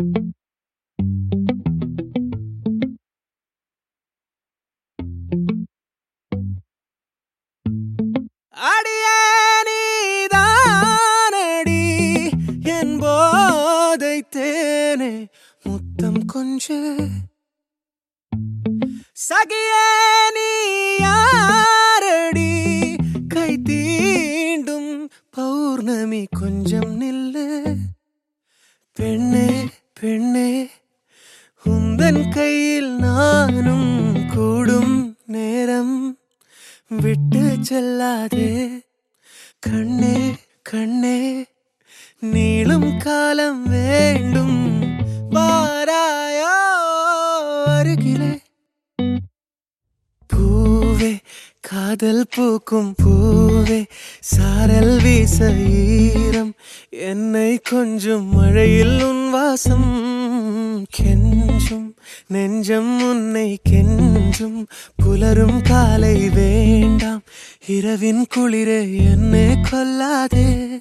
அடியே என் போதை தேனே முத்தம் கொஞ்சு. சகியே நீ கை தீண்டும் பௌர்ணமி கொஞ்சம் உந்தன் கையில் நானும் கூடும் நேரம் விட்டு செல்லாதே. கண்ணே கண்ணே நீளும் காலம் வேண்டும். வாராயோ அருகிலே. பூவே காதல் பூக்கும் பூவே சாரல் வீச ஈரம். என்னை கொஞ்சம் மழையில் உன் வாசம் நெஞ்சம் உன்னை கெஞ்சும் புலரும் காலை வேண்டாம். இரவின் குளிரே என்னை கொல்லாதே.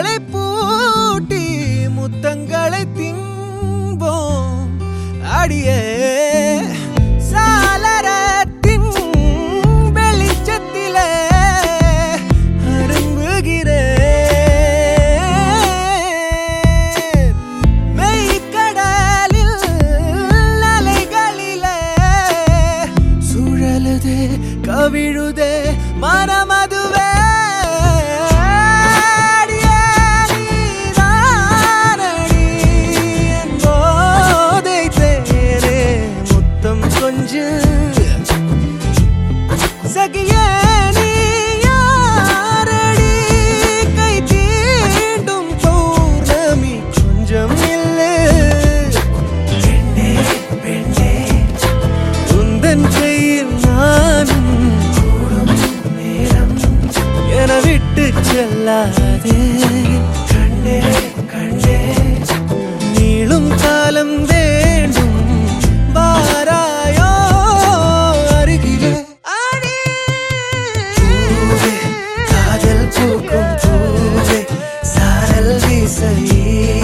விரல்களை பூட்டி முத்தங்களை திம்போம் அடியே சாளரத்தின் வெளிச்சத்திலே அரும்புகிறேன். மெய்க்கடலில் அலைகளிலே சுழலுதே கவிழுதே மனமதுவே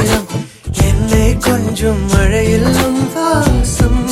உள்ளம் என்னை கொஞ்சம் மழையில் வாசம்